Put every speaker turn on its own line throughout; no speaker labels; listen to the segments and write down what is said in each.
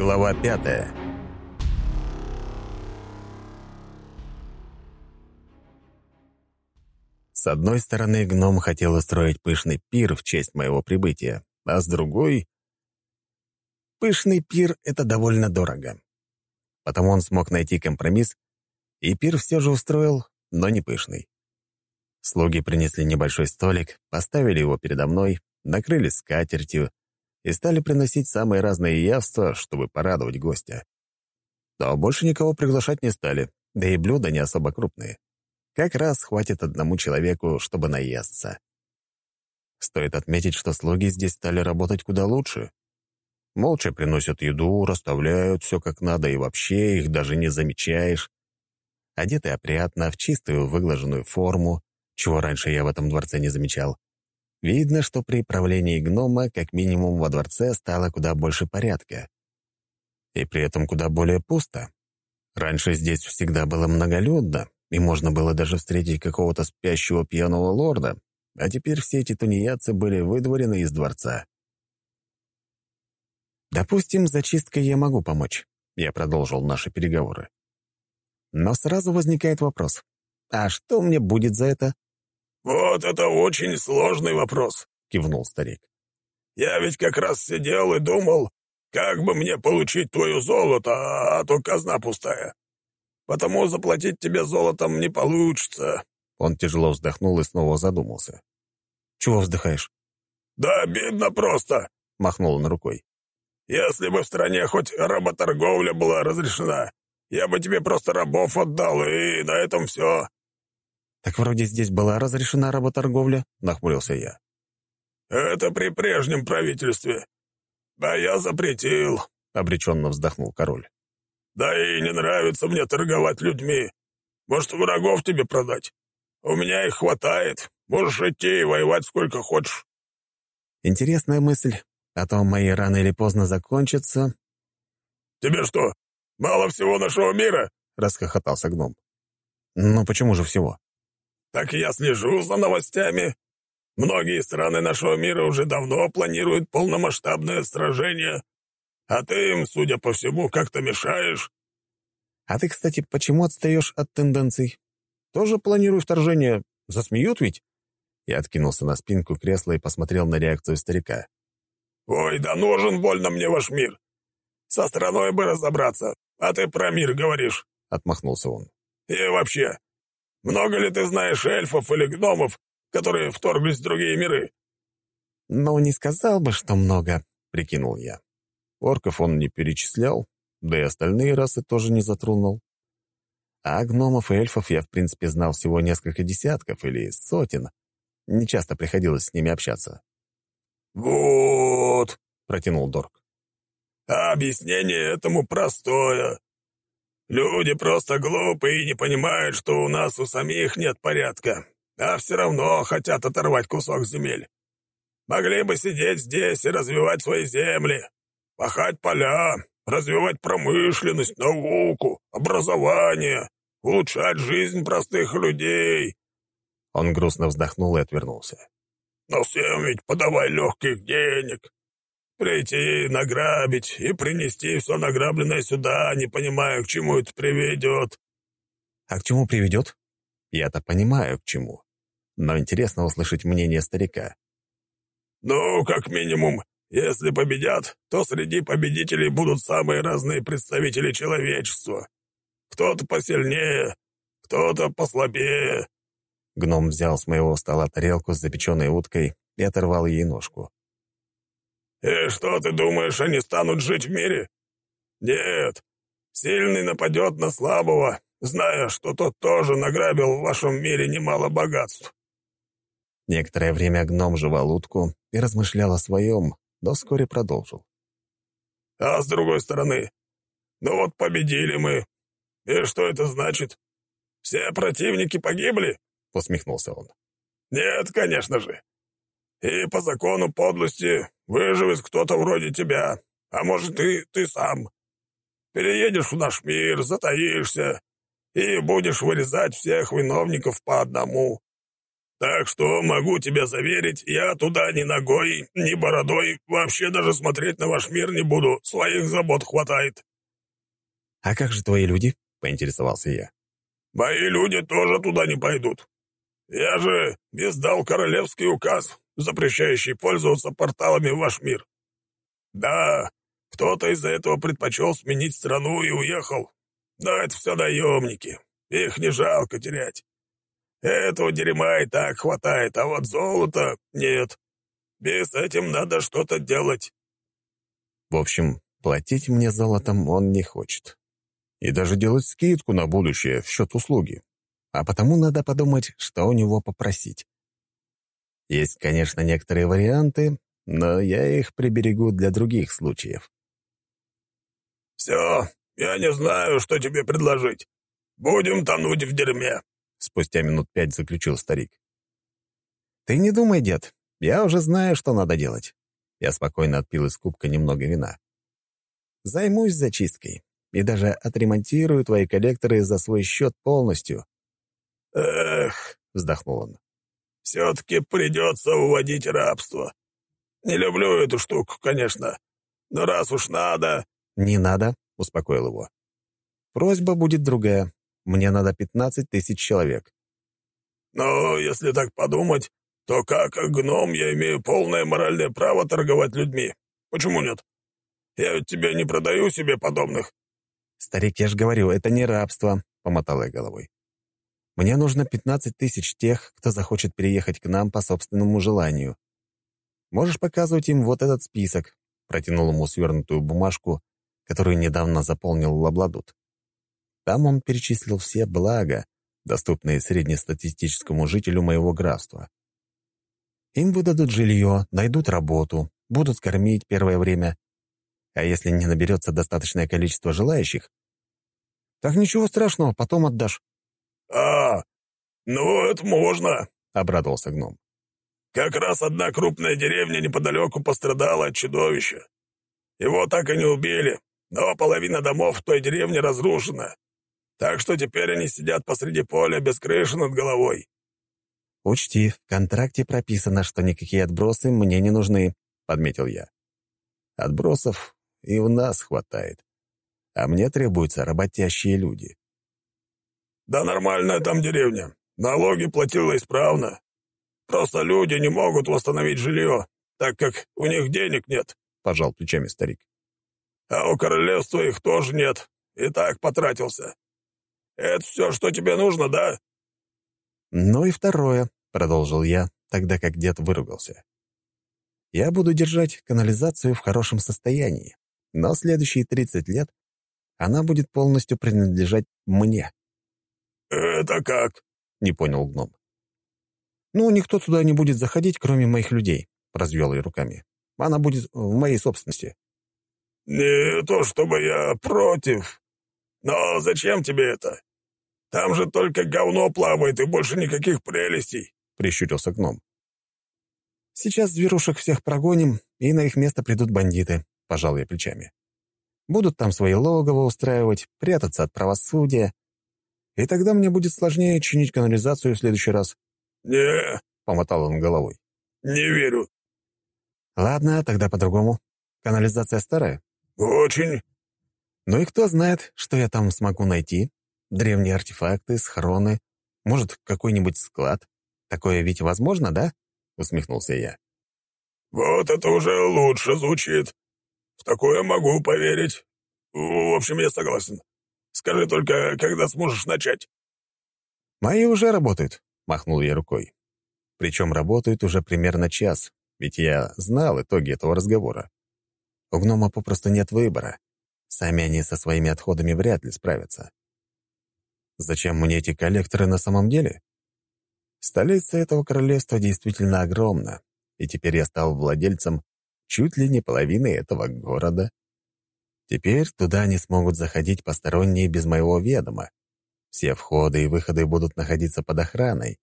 Глава пятая С одной стороны, гном хотел устроить пышный пир в честь моего прибытия, а с другой... Пышный пир — это довольно дорого. Потому он смог найти компромисс, и пир все же устроил, но не пышный. Слуги принесли небольшой столик, поставили его передо мной, накрыли скатертью и стали приносить самые разные явства, чтобы порадовать гостя. Но больше никого приглашать не стали, да и блюда не особо крупные. Как раз хватит одному человеку, чтобы наесться. Стоит отметить, что слуги здесь стали работать куда лучше. Молча приносят еду, расставляют все как надо, и вообще их даже не замечаешь. Одеты опрятно, в чистую выглаженную форму, чего раньше я в этом дворце не замечал. Видно, что при правлении гнома как минимум во дворце стало куда больше порядка. И при этом куда более пусто. Раньше здесь всегда было многолюдно, и можно было даже встретить какого-то спящего пьяного лорда, а теперь все эти тунеядцы были выдворены из дворца. «Допустим, зачисткой я могу помочь», — я продолжил наши переговоры. Но сразу возникает вопрос, а что мне будет за это?
«Вот это очень сложный вопрос», — кивнул старик. «Я ведь как раз сидел и думал, как бы мне получить твое золото, а то казна пустая. Потому заплатить тебе золотом не получится».
Он тяжело вздохнул и снова задумался. «Чего вздыхаешь?»
«Да обидно просто», — махнул он рукой. «Если бы в стране хоть работорговля была разрешена, я бы тебе просто рабов отдал, и на этом все.
«Так вроде здесь была разрешена работорговля», — нахмурился я.
«Это при прежнем правительстве. Да я запретил», — обреченно вздохнул король. «Да и не нравится мне торговать людьми. Может, врагов тебе продать? У меня их хватает. Можешь идти и воевать сколько хочешь».
«Интересная мысль, а то мои рано или поздно закончатся».
«Тебе что, мало всего нашего мира?» — расхохотался гном.
«Ну почему же всего?»
Так я слежу за новостями. Многие страны нашего мира уже давно планируют полномасштабное сражение, а ты им, судя по всему, как-то мешаешь.
А ты, кстати, почему отстаешь от тенденций? Тоже планирую вторжение. Засмеют ведь? Я откинулся на спинку кресла и посмотрел на реакцию старика.
«Ой, да нужен больно мне ваш мир. Со страной бы разобраться, а ты про мир говоришь», — отмахнулся он. «И вообще, много ли ты знаешь эльфов или гномов, которые вторглись в другие миры?»
«Ну, не сказал бы, что много», — прикинул я. Орков он не перечислял, да и остальные расы тоже не затронул. А гномов и эльфов я, в принципе, знал всего несколько десятков или сотен. Не часто приходилось с ними общаться.
«Вот», — протянул Дорк. «А объяснение этому простое. Люди просто глупые и не понимают, что у нас у самих нет порядка, а все равно хотят оторвать кусок земель. Могли бы сидеть здесь и развивать свои земли, пахать поля, развивать промышленность, науку, образование, улучшать жизнь простых людей».
Он грустно вздохнул и отвернулся.
«Но всем ведь подавай легких денег. Прийти, награбить и принести все награбленное сюда, не понимая, к чему это приведет».
«А к чему приведет?» «Я-то понимаю, к чему. Но интересно услышать мнение старика».
«Ну, как минимум, если победят, то среди победителей будут самые разные представители человечества. Кто-то посильнее, кто-то послабее».
Гном взял с моего стола тарелку с запеченной уткой и оторвал ей ножку.
«И что ты думаешь, они станут жить в мире? Нет. Сильный нападет на слабого, зная, что тот тоже награбил в вашем мире немало богатств».
Некоторое время гном жевал утку и размышлял о своем, но вскоре продолжил.
«А с другой стороны, ну вот победили мы. И что это значит? Все противники погибли?» — усмехнулся он. «Нет, конечно же. И по закону подлости выживет кто-то вроде тебя, а может и ты сам. Переедешь в наш мир, затаишься и будешь вырезать всех виновников по одному. Так что могу тебя заверить, я туда ни ногой, ни бородой, вообще даже смотреть на ваш мир не буду, своих забот хватает».
«А как же твои люди?» — поинтересовался я.
«Мои люди тоже туда не пойдут. Я же издал королевский указ, запрещающий пользоваться порталами в ваш мир. Да, кто-то из-за этого предпочел сменить страну и уехал. Но это все наемники, их не жалко терять. Этого дерьма и так хватает, а вот золота нет. Без этим надо что-то делать.
В общем, платить мне золотом он не хочет. И даже делать скидку на будущее в счет услуги. А потому надо подумать, что у него попросить. Есть, конечно, некоторые варианты, но я их приберегу для других случаев.
«Все, я не знаю, что тебе предложить. Будем тонуть в дерьме»,
спустя минут пять заключил старик. «Ты не думай, дед, я уже знаю, что надо делать». Я спокойно отпил из кубка немного вина. «Займусь зачисткой и даже отремонтирую твои коллекторы за свой счет полностью».
«Эх», —
вздохнул он, —
«все-таки придется уводить рабство. Не люблю эту штуку, конечно, но раз уж надо...»
«Не надо», — успокоил его. «Просьба будет другая. Мне надо 15 тысяч человек.
Но если так подумать, то как гном я имею полное моральное право торговать людьми. Почему нет? Я ведь тебе не продаю себе подобных.
Старик, я же говорю, это не рабство, — помотала я головой. Мне нужно 15 тысяч тех, кто захочет переехать к нам по собственному желанию. Можешь показывать им вот этот список, — протянул ему свернутую бумажку, которую недавно заполнил Лабладут. Там он перечислил все блага, доступные среднестатистическому жителю моего графства. Им выдадут жилье, найдут работу, будут кормить первое время. А если не наберется достаточное количество желающих, так ничего страшного, потом отдашь.
«А, ну это можно», —
обрадовался гном.
«Как раз одна крупная деревня неподалеку пострадала от чудовища. Его так и не убили, но половина домов в той деревне разрушена. Так что теперь они сидят посреди поля без крыши над головой».
«Учти, в контракте прописано, что никакие отбросы мне не нужны», — подметил я. «Отбросов и у нас хватает, а мне требуются работящие люди».
«Да нормальная там деревня. Налоги платила исправно. Просто люди не могут восстановить жилье, так как у них денег нет», — пожал плечами старик. «А у королевства их тоже нет. И так потратился. Это все, что тебе нужно, да?»
«Ну и второе», — продолжил я, тогда как дед выругался. «Я буду держать канализацию в хорошем состоянии, но следующие 30 лет она будет полностью принадлежать мне».
«Это как?» — не понял гном.
«Ну, никто туда не будет заходить, кроме моих людей», — развел я руками. «Она будет в моей собственности».
«Не то чтобы я против, но зачем тебе это? Там же только говно плавает и больше никаких прелестей», — прищурился гном.
«Сейчас зверушек всех прогоним, и на их место придут бандиты», — пожал я плечами. «Будут там свои логово устраивать, прятаться от правосудия. И тогда мне будет сложнее чинить канализацию в следующий раз».
«Не», —
помотал он головой.
«Не верю».
«Ладно, тогда по-другому. Канализация старая?»
«Очень».
«Ну и кто знает, что я там смогу найти?» Древние артефакты, схроны, может, какой-нибудь склад. Такое ведь возможно, да?» — усмехнулся я.
«Вот это уже лучше звучит. В такое могу поверить. В общем, я согласен. Скажи только, когда сможешь начать?»
«Мои уже работают», — махнул я рукой. Причем работают уже примерно час, ведь я знал итоги этого разговора. У гнома попросту нет выбора. Сами они со своими отходами вряд ли справятся. Зачем мне эти коллекторы на самом деле? Столица этого королевства действительно огромна, и теперь я стал владельцем чуть ли не половины этого города. Теперь туда не смогут заходить посторонние без моего ведома. Все входы и выходы будут находиться под охраной,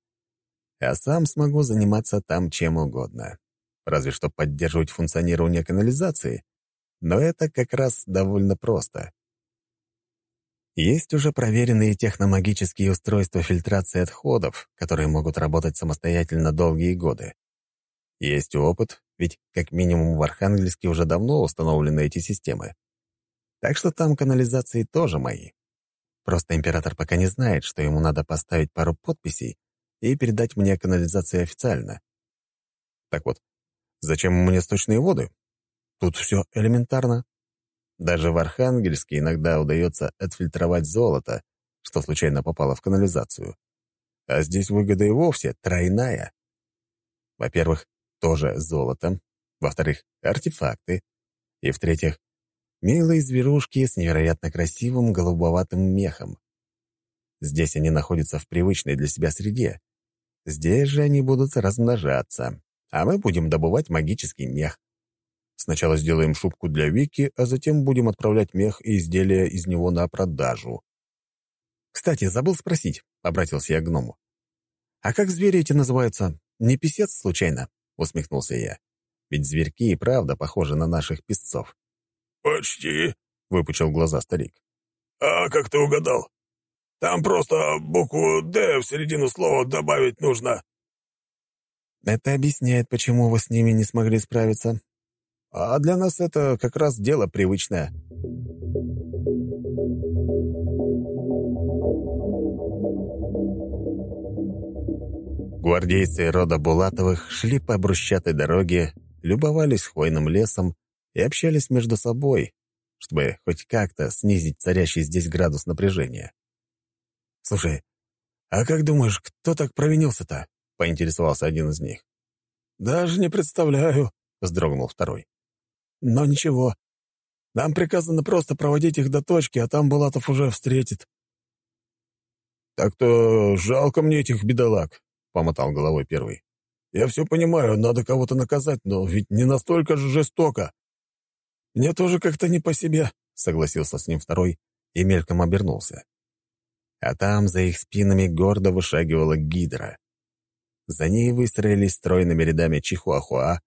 а сам смогу заниматься там чем угодно. Разве что поддерживать функционирование канализации, но это как раз довольно просто. Есть уже проверенные техномагические устройства фильтрации отходов, которые могут работать самостоятельно долгие годы. Есть опыт, ведь как минимум в Архангельске уже давно установлены эти системы. Так что там канализации тоже мои. Просто император пока не знает, что ему надо поставить пару подписей и передать мне канализацию официально. Так вот, зачем мне сточные воды? Тут все элементарно. Даже в Архангельске иногда удается отфильтровать золото, что случайно попало в канализацию. А здесь выгода и вовсе тройная. Во-первых, тоже золото. Во-вторых, артефакты. И в-третьих, милые зверушки с невероятно красивым голубоватым мехом. Здесь они находятся в привычной для себя среде. Здесь же они будут размножаться, а мы будем добывать магический мех. Сначала сделаем шубку для Вики, а затем будем отправлять мех и изделия из него на продажу. «Кстати, забыл спросить», — обратился я к гному. «А как звери эти называются? Не писец, случайно?» — усмехнулся я. «Ведь зверьки и правда похожи на наших песцов».
«Почти», —
выпучил глаза старик.
«А как ты угадал? Там просто букву «Д» в середину слова добавить нужно».
«Это объясняет, почему вы с ними не смогли справиться. А для нас это как раз дело привычное». Гвардейцы рода Булатовых шли по брусчатой дороге, любовались хвойным лесом и общались между собой, чтобы хоть как-то снизить царящий здесь градус напряжения. «Слушай, а как думаешь, кто так провинился-то?» — поинтересовался один из них.
«Даже не представляю», — вздрогнул второй. «Но ничего. Нам приказано просто проводить их до точки, а там Булатов уже встретит». «Так-то жалко мне этих бедолаг», — помотал головой первый. «Я все понимаю, надо кого-то наказать, но ведь не настолько же жестоко». «Мне тоже как-то не по себе», — согласился с ним второй и мельком обернулся. А там за их спинами гордо вышагивала гидра. За ней выстроились стройными рядами чихуахуа,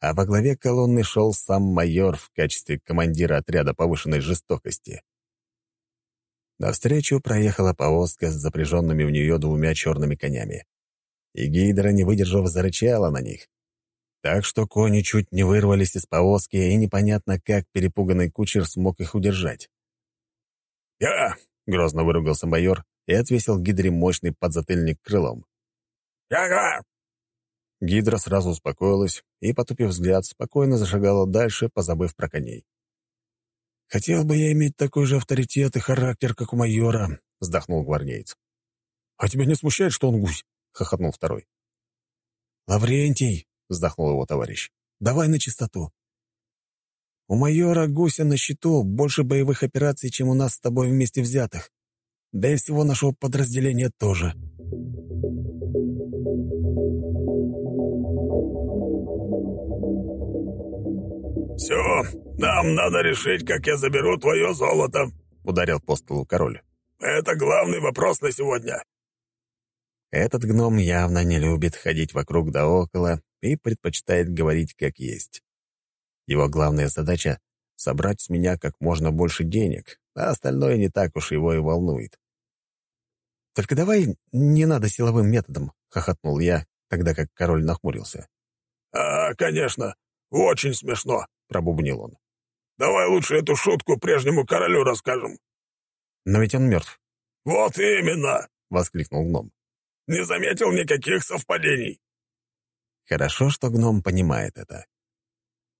а во главе колонны шел сам майор в качестве командира отряда повышенной жестокости. Навстречу проехала повозка с запряженными в нее двумя черными конями. И гидра, не выдержав, зарычала на них. Так что кони чуть не вырвались из повозки, и непонятно, как перепуганный кучер смог их удержать. «Я!»
— грозно выругался майор и отвесил гидре мощный подзатыльник крылом.
«Я-я!»
Гидра сразу успокоилась и, потупив взгляд, спокойно зашагала дальше, позабыв про коней.
«Хотел бы я иметь такой же авторитет и характер, как у майора», — вздохнул гвардеец.
«А тебя не смущает, что он гусь?» — хохотнул второй.
«Лаврентий», — вздохнул его товарищ, — «давай на чистоту. У майора Гуся на счету больше боевых операций, чем у нас с тобой вместе взятых. Да и всего нашего подразделения тоже». «Все, нам надо решить, как я заберу твое золото», — ударил по столу король. «Это главный вопрос на сегодня».
Этот гном явно не любит ходить вокруг да около и предпочитает говорить как есть. Его главная задача — собрать с меня как можно больше денег, а остальное не так уж его и волнует. «Только давай не надо силовым методом», — хохотнул я, тогда как король нахмурился.
«А, конечно, очень смешно», пробубнил он. «Давай лучше эту шутку прежнему королю расскажем».
«Но ведь он мертв».
«Вот именно!» — воскликнул гном. «Не заметил никаких совпадений».
Хорошо, что гном понимает это.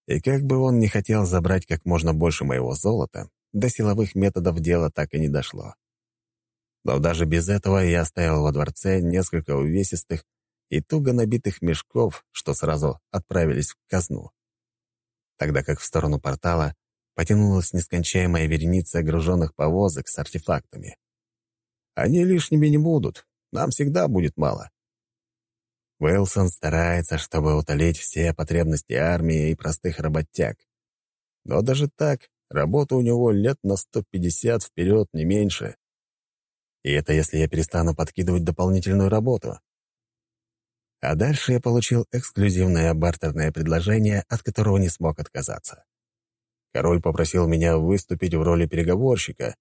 И как бы он не хотел забрать как можно больше моего золота, до силовых методов дело так и не дошло. Но даже без этого я оставил во дворце несколько увесистых и туго набитых мешков, что сразу отправились в казну тогда как в сторону портала потянулась нескончаемая вереница огруженных повозок с артефактами. Они лишними не будут, нам всегда будет мало. Уилсон старается, чтобы утолить все потребности армии и простых работяг. Но даже так, работа у него лет на 150 вперед, не меньше. И это если я перестану подкидывать дополнительную работу. А дальше я получил эксклюзивное бартерное предложение, от которого не смог отказаться. Король попросил меня выступить в роли переговорщика,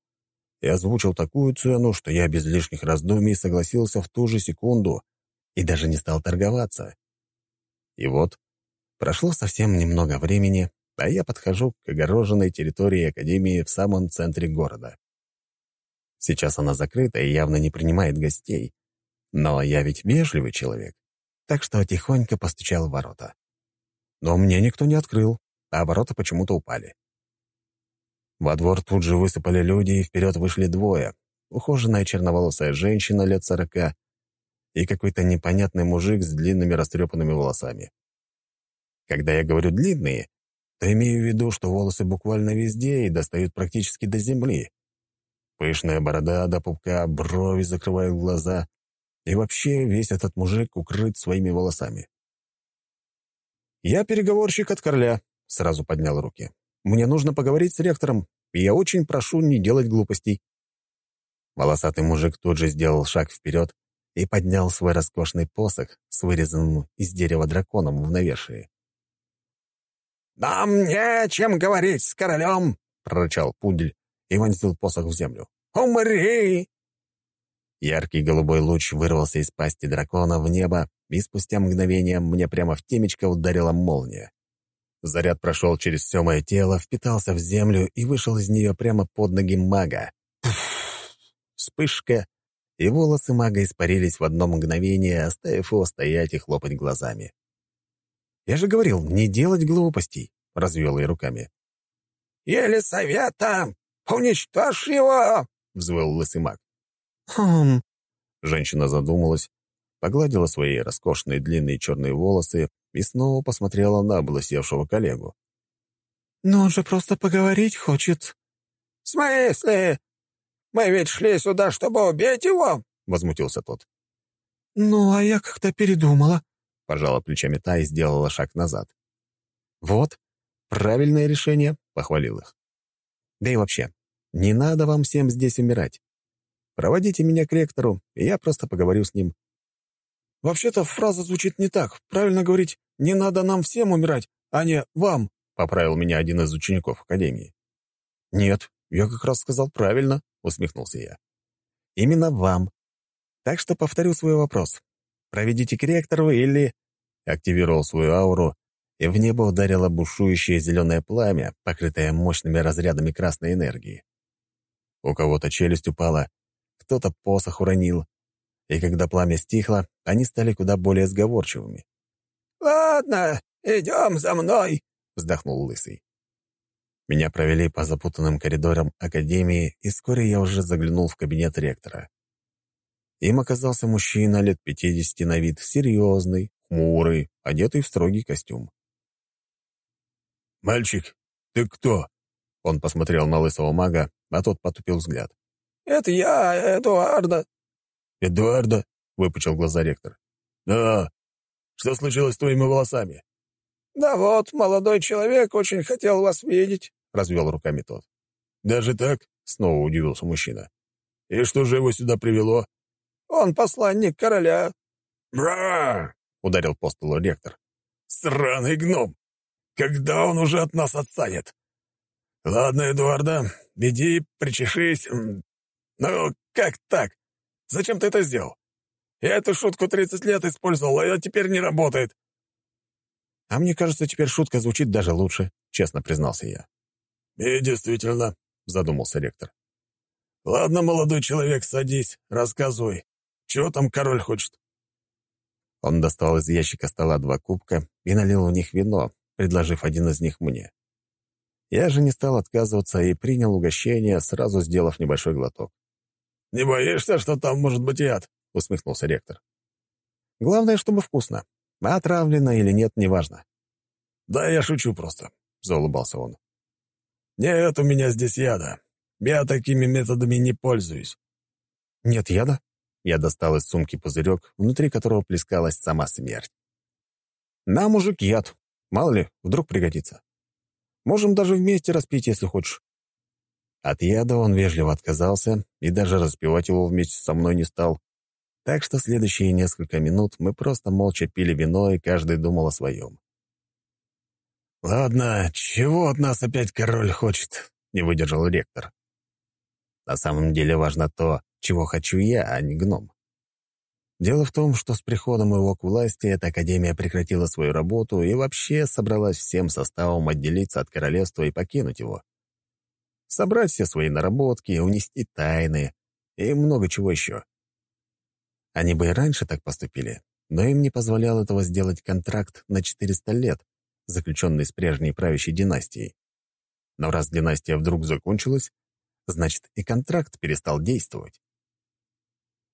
и озвучил такую цену, что я без лишних раздумий согласился в ту же секунду и даже не стал торговаться. И вот, прошло совсем немного времени, а я подхожу к огороженной территории Академии в самом центре города. Сейчас она закрыта и явно не принимает гостей, но я ведь вежливый человек, так что тихонько постучал в ворота. Но мне никто не открыл, а ворота почему-то упали. Во двор тут же высыпали люди, и вперед вышли двое. Ухоженная черноволосая женщина лет сорока и какой-то непонятный мужик с длинными растрепанными волосами. Когда я говорю «длинные», то имею в виду, что волосы буквально везде и достают практически до земли. Пышная борода до пупка, брови закрывают глаза, и вообще весь этот мужик укрыт своими волосами. «Я переговорщик от короля», — сразу поднял руки. «Мне нужно поговорить с ректором, и я очень прошу не делать глупостей». Волосатый мужик тут же сделал шаг вперед и поднял свой роскошный посох с вырезанным из дерева драконом в навершии.
«Нам не о чем говорить с королем!»
— прорычал пудель и вонзил посох в землю.
«Умри!»
Яркий голубой луч вырвался из пасти дракона в небо, и спустя мгновение мне прямо в темечко ударила молния. Заряд прошел через все мое тело, впитался в землю и вышел из нее прямо под ноги мага. Вспышка, и волосы мага испарились в одно мгновение, оставив его стоять и хлопать глазами. «Я же говорил, не делать глупостей», — развел я руками.
«Елисавета, уничтожь его!»
— взвыл лысый маг.
«Хм...»
Женщина задумалась, погладила свои роскошные длинные черные волосы и снова посмотрела на облысевшего коллегу.
«Но он же просто поговорить хочет».
«В смысле? Мы ведь шли сюда, чтобы убить его!» — возмутился тот.
«Ну, а я как-то передумала», —
пожала плечами та и сделала шаг назад. «Вот, правильное решение», — похвалил их. «Да и вообще, не надо вам всем здесь умирать. Проводите меня к ректору, и я просто поговорю с ним.
«Вообще-то фраза звучит не так. Правильно говорить, не надо нам всем умирать, а не вам», —
поправил меня один из учеников Академии. «Нет, я как раз сказал правильно», — усмехнулся я. «Именно вам. Так что повторю свой вопрос. Проведите к ректору или...» Активировал свою ауру, и в небо ударило бушующее зеленое пламя, покрытое мощными разрядами красной энергии. У кого-то челюсть упала, кто-то посох уронил, и когда пламя стихло, они стали куда более сговорчивыми.
«Ладно, идем за мной», — вздохнул Лысый.
Меня провели по запутанным коридорам Академии, и вскоре я уже заглянул в кабинет ректора. Им оказался мужчина лет пятидесяти на вид, серьезный, хмурый, одетый в строгий костюм.
«Мальчик, ты кто?»
Он посмотрел на лысого мага, а тот потупил взгляд.
«Это я, Эдуарда»,
«Эдуарда?» — выпучил глаза ректор.
«Да. Что случилось с твоими волосами?» «Да вот, молодой человек очень хотел вас видеть», — развел руками тот.
«Даже так?» — снова удивился мужчина.
«И что же его сюда привело?» «Он посланник короля». «Бра!» — ударил по столу ректор. «Сраный гном! Когда он уже от нас отстанет?» «Ладно, Эдуарда, иди, причешись. Ну, как так? Зачем ты это сделал? Я эту шутку 30 лет использовал, а теперь не работает».
«А мне кажется, теперь шутка звучит даже лучше», — честно признался я.
«И действительно», — задумался ректор. «Ладно, молодой человек, садись, рассказывай. Чего там король хочет?»
Он достал из ящика стола два кубка и налил в них вино, предложив один из них мне. Я же не стал отказываться и принял угощение, сразу сделав небольшой глоток.
«Не боишься, что там может быть яд?» — усмехнулся ректор.
«Главное, чтобы вкусно. Отравлено или нет, неважно».
«Да я шучу просто», — заулыбался он. «Нет у меня здесь яда. Я такими методами не пользуюсь».
«Нет яда?» Я достал из сумки пузырек, внутри которого плескалась сама смерть. «На, мужик, яд. Мало ли, вдруг пригодится. Можем даже вместе распить, если хочешь. От яда он вежливо отказался и даже распивать его вместе со мной не стал. Так что следующие несколько минут мы просто молча пили вино, и каждый думал о своем.
«Ладно, чего от нас опять король хочет?» — не выдержал ректор.
На самом деле важно то, чего хочу я, а не гном. Дело в том, что с приходом его к власти эта академия прекратила свою работу и вообще собралась всем составом отделиться от королевства и покинуть его. Собрать все свои наработки, унести тайны и много чего еще. Они бы и раньше так поступили, но им не позволял этого сделать контракт на 400 лет, заключенный с прежней правящей династией. Но раз династия вдруг закончилась, значит и контракт перестал действовать.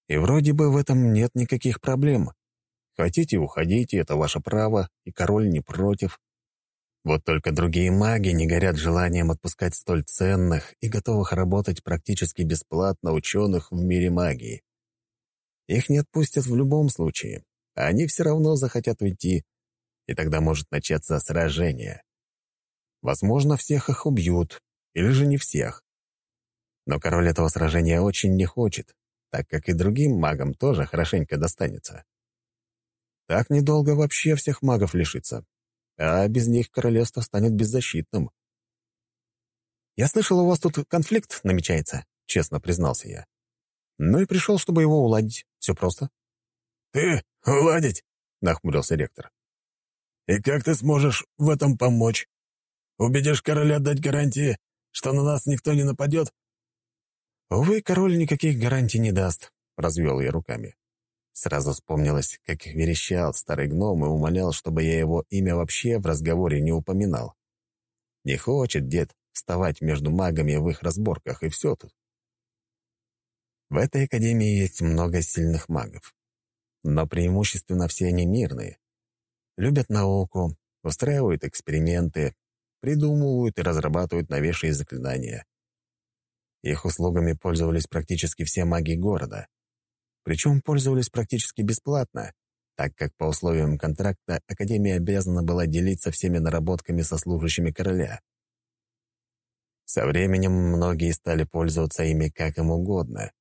И вроде бы в этом нет никаких проблем. Хотите, уходите, это ваше право, и король не против. Вот только другие маги не горят желанием отпускать столь ценных и готовых работать практически бесплатно ученых в мире магии. Их не отпустят в любом случае, а они все равно захотят уйти, и тогда может начаться сражение. Возможно, всех их убьют, или же не всех. Но король этого сражения очень не хочет, так как и другим магам тоже хорошенько достанется. Так недолго вообще всех магов лишится, а без них королевство станет беззащитным. «Я слышал, у вас тут конфликт намечается», — честно признался я. «Ну и пришел, чтобы его уладить. Все просто».
«Ты уладить?» — нахмурился ректор. «И как ты сможешь в этом помочь? Убедишь короля дать гарантии, что на нас никто не нападет?»
«Увы, король никаких гарантий не даст», — развел я руками. Сразу вспомнилось, как верещал старый гном и умолял, чтобы я его имя вообще в разговоре не упоминал. Не хочет дед вставать между магами в их разборках, и все тут. В этой академии есть много сильных магов. Но преимущественно все они мирные. Любят науку, устраивают эксперименты, придумывают и разрабатывают новейшие заклинания. Их услугами пользовались практически все маги города. Причем пользовались практически бесплатно, так как по условиям контракта Академия обязана была делиться всеми наработками со служащими короля. Со временем многие стали пользоваться ими как им угодно,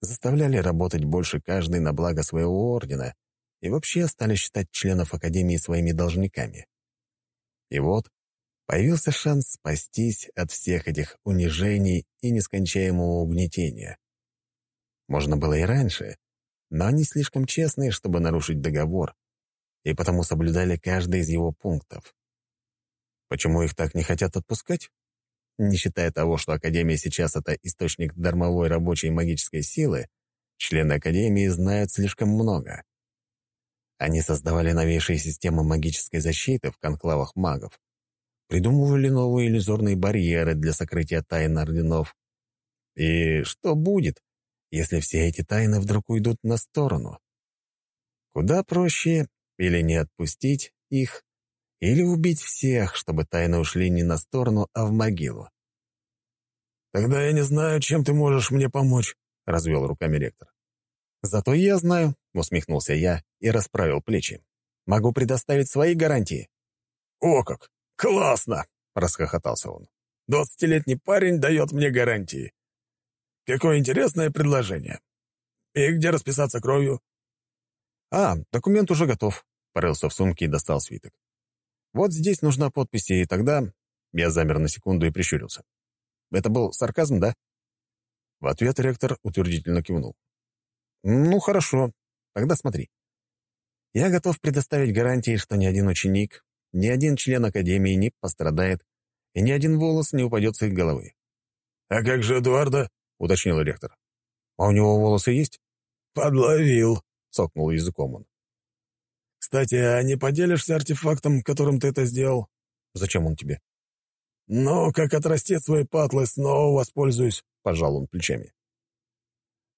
заставляли работать больше каждый на благо своего ордена и вообще стали считать членов Академии своими должниками. И вот появился шанс спастись от всех этих унижений и нескончаемого угнетения. Можно было и раньше, но они слишком честные, чтобы нарушить договор, и потому соблюдали каждый из его пунктов. Почему их так не хотят отпускать? Не считая того, что Академия сейчас — это источник дармовой рабочей магической силы, члены Академии знают слишком много. Они создавали новейшие системы магической защиты в конклавах магов, придумывали новые иллюзорные барьеры для сокрытия тайн орденов. И что будет, если все эти тайны вдруг уйдут на сторону? Куда проще или не отпустить их, или убить всех, чтобы тайны ушли не на сторону, а в могилу.
«Тогда я не знаю, чем ты можешь мне помочь», — развел руками ректор.
«Зато я знаю», — усмехнулся я и расправил плечи. «Могу предоставить свои гарантии».
«О как! «Классно!» — расхохотался он. «Двадцатилетний парень дает мне гарантии. Какое интересное предложение. И где расписаться кровью?»
«А, документ уже готов», — порылся в сумке и достал свиток. «Вот здесь нужна подпись, и тогда...» Я замер на секунду и прищурился. «Это был сарказм, да?» В ответ ректор утвердительно кивнул. «Ну, хорошо. Тогда смотри. Я готов предоставить гарантии, что ни один ученик, ни один член Академии не пострадает, и ни один волос не упадет с их головы.
«А как же Эдуарда?» — уточнил ректор.
«А у него волосы есть?»
«Подловил», —
цокнул языком он.
«Кстати, а не поделишься артефактом, которым ты это сделал?»
«Зачем он тебе?»
«Ну, как отрастет свои патлы, снова воспользуюсь», — пожал он плечами.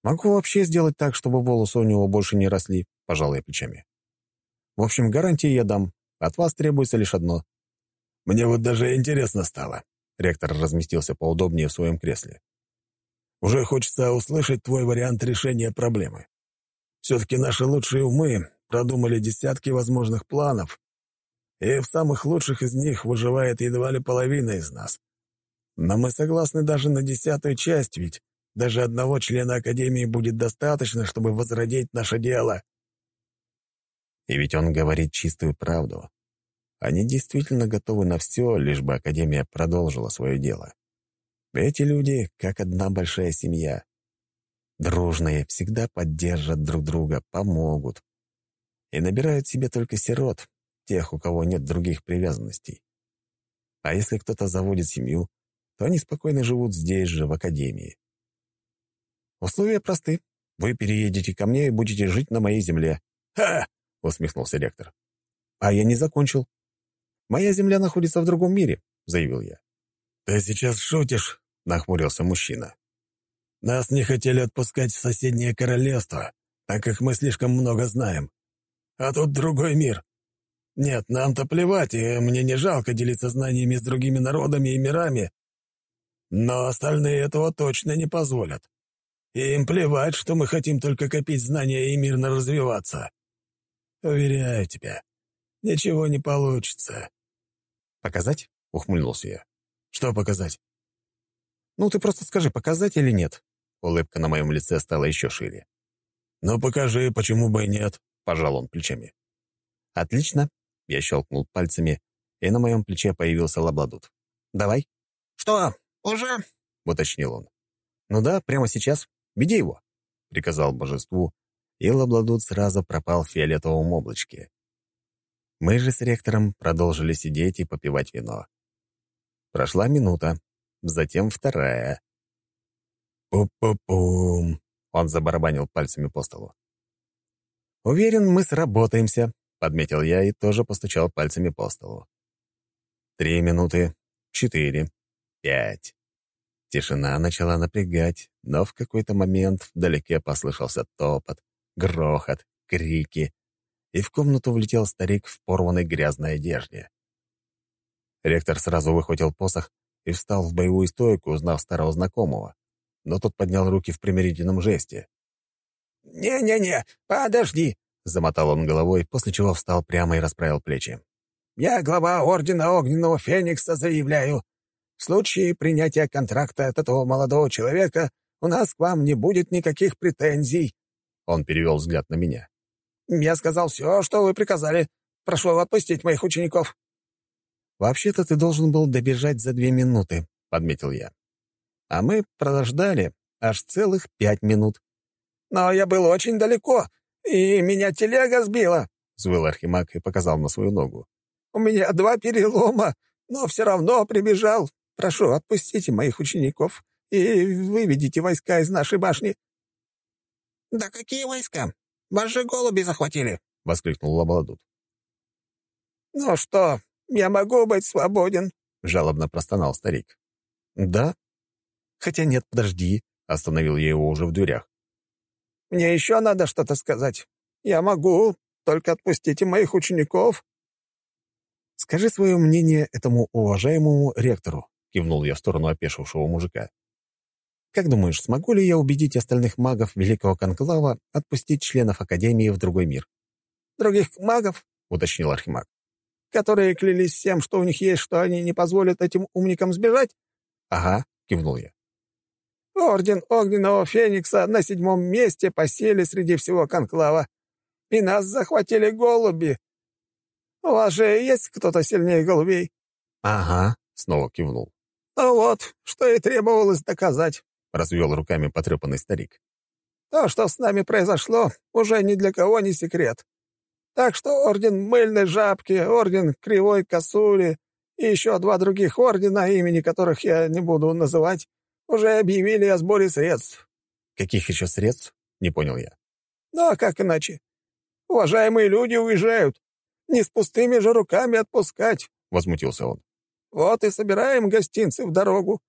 «Могу вообще сделать так, чтобы волосы у него больше не росли», — пожал я плечами. «В общем, гарантии я дам, от вас требуется лишь одно».
«Мне вот даже интересно стало».
Ректор разместился поудобнее в своем кресле.
«Уже хочется услышать твой вариант решения проблемы. Все-таки наши лучшие умы продумали десятки возможных планов, и в самых лучших из них выживает едва ли половина из нас. Но мы согласны даже на десятую часть, ведь даже одного члена Академии будет достаточно, чтобы возродить наше дело».
И ведь он говорит чистую правду. Они действительно готовы на все, лишь бы Академия продолжила свое дело. Эти люди как одна большая семья. Дружные, всегда поддержат друг друга, помогут. И набирают себе только сирот, тех, у кого нет других привязанностей. А если кто-то заводит семью, то они спокойно живут здесь же, в академии. Условия просты. Вы переедете ко мне и будете жить на моей земле.
«Ха!»
— усмехнулся ректор. «А я не закончил. Моя земля находится в другом мире», — заявил я.
«Ты сейчас шутишь?» — нахмурился мужчина. «Нас не хотели отпускать в соседнее королевство, так как мы слишком много знаем. А тут другой мир. Нет, нам-то плевать, и мне не жалко делиться знаниями с другими народами и мирами. Но остальные этого точно не позволят. И им плевать, что мы хотим только копить знания и мирно развиваться. Уверяю тебя, ничего не получится.
«Показать?» — ухмыльнулся я.
«Что показать?»
«Ну, ты просто скажи, показать или нет?» Улыбка на моем лице стала еще шире.
«Ну, покажи, почему бы и нет», — пожал он плечами.
«Отлично». Я щелкнул пальцами, и на моем плече появился лабладут. «Давай».
«Что, уже?»
— уточнил он. «Ну да, прямо сейчас. Веди его», — приказал божеству, и лабладут сразу пропал в фиолетовом облачке. Мы же с ректором продолжили сидеть и попивать вино. Прошла минута, затем вторая.
«Пу-пу-пум!»
— он забарабанил пальцами по столу. «Уверен, мы сработаемся», — подметил я и тоже постучал пальцами по столу. Три минуты, четыре, пять. Тишина начала напрягать, но в какой-то момент вдалеке послышался топот, грохот, крики, и в комнату влетел старик в порванной грязной одежде. Ректор сразу выхватил посох и встал в боевую стойку, узнав старого знакомого, но тот поднял руки в примирительном жесте.
«Не-не-не, подожди!» — замотал он головой, после чего встал прямо и расправил плечи. «Я глава Ордена Огненного Феникса заявляю. В случае принятия контракта от этого молодого человека у нас к вам не будет никаких претензий». Он перевел взгляд на меня. Я сказал все, что вы приказали. Прошу отпустить моих учеников». «Вообще-то ты должен был добежать за две минуты», — подметил я. «А мы прождали аж целых пять минут». «Но я был очень далеко, и меня телега сбила», — взвыл Архимаг и показал на свою ногу. «У меня два перелома, но все равно прибежал. Прошу, отпустите моих учеников и выведите войска из нашей башни». «Да какие войска? Вас же голуби захватили!» — воскликнул Лабаладут. «Ну что, я могу быть свободен?» — жалобно простонал старик. «Да? Хотя нет, подожди», — остановил я его уже в дверях. «Мне еще надо что-то сказать. Я могу, только отпустите моих учеников». «Скажи свое мнение этому уважаемому ректору», — кивнул я в сторону опешившего мужика. Как думаешь, смогу ли я убедить остальных магов Великого Конклава отпустить членов Академии в другой мир?» «Других магов?» — уточнил Архимаг. «Которые клялись всем, что у них есть, что они не позволят этим умникам сбежать?» «Ага», — кивнул я. «Орден Огненного Феникса на седьмом месте посели среди всего Конклава. И нас захватили голуби. У вас же есть кто-то сильнее голубей?» «Ага», — снова кивнул. «Ну вот, что и требовалось доказать развел руками потрепанный старик. «То, что с нами произошло, уже ни для кого не секрет. Так что орден Мыльной Жабки, орден Кривой Косули и еще два других ордена, имени которых я не буду называть, уже объявили о сборе средств». «Каких еще средств?» — не понял я. «Ну, а как иначе? Уважаемые люди уезжают. Не с пустыми же руками отпускать», — возмутился он. «Вот и собираем гостинцы в дорогу.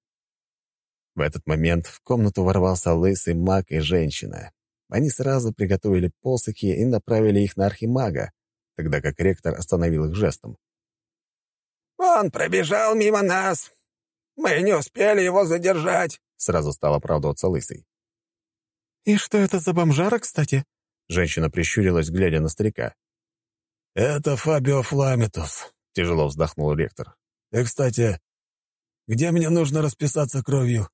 В этот момент в комнату ворвался лысый маг и женщина. Они сразу приготовили посохи и направили их на архимага, тогда как ректор остановил их жестом. «Он пробежал мимо нас. Мы не успели его задержать», — сразу стал оправдываться лысый. «И что это за бомжара, кстати?» Женщина прищурилась, глядя на старика.
«Это Фабио Фламетус», — тяжело вздохнул ректор. «И, кстати, где мне нужно расписаться кровью?»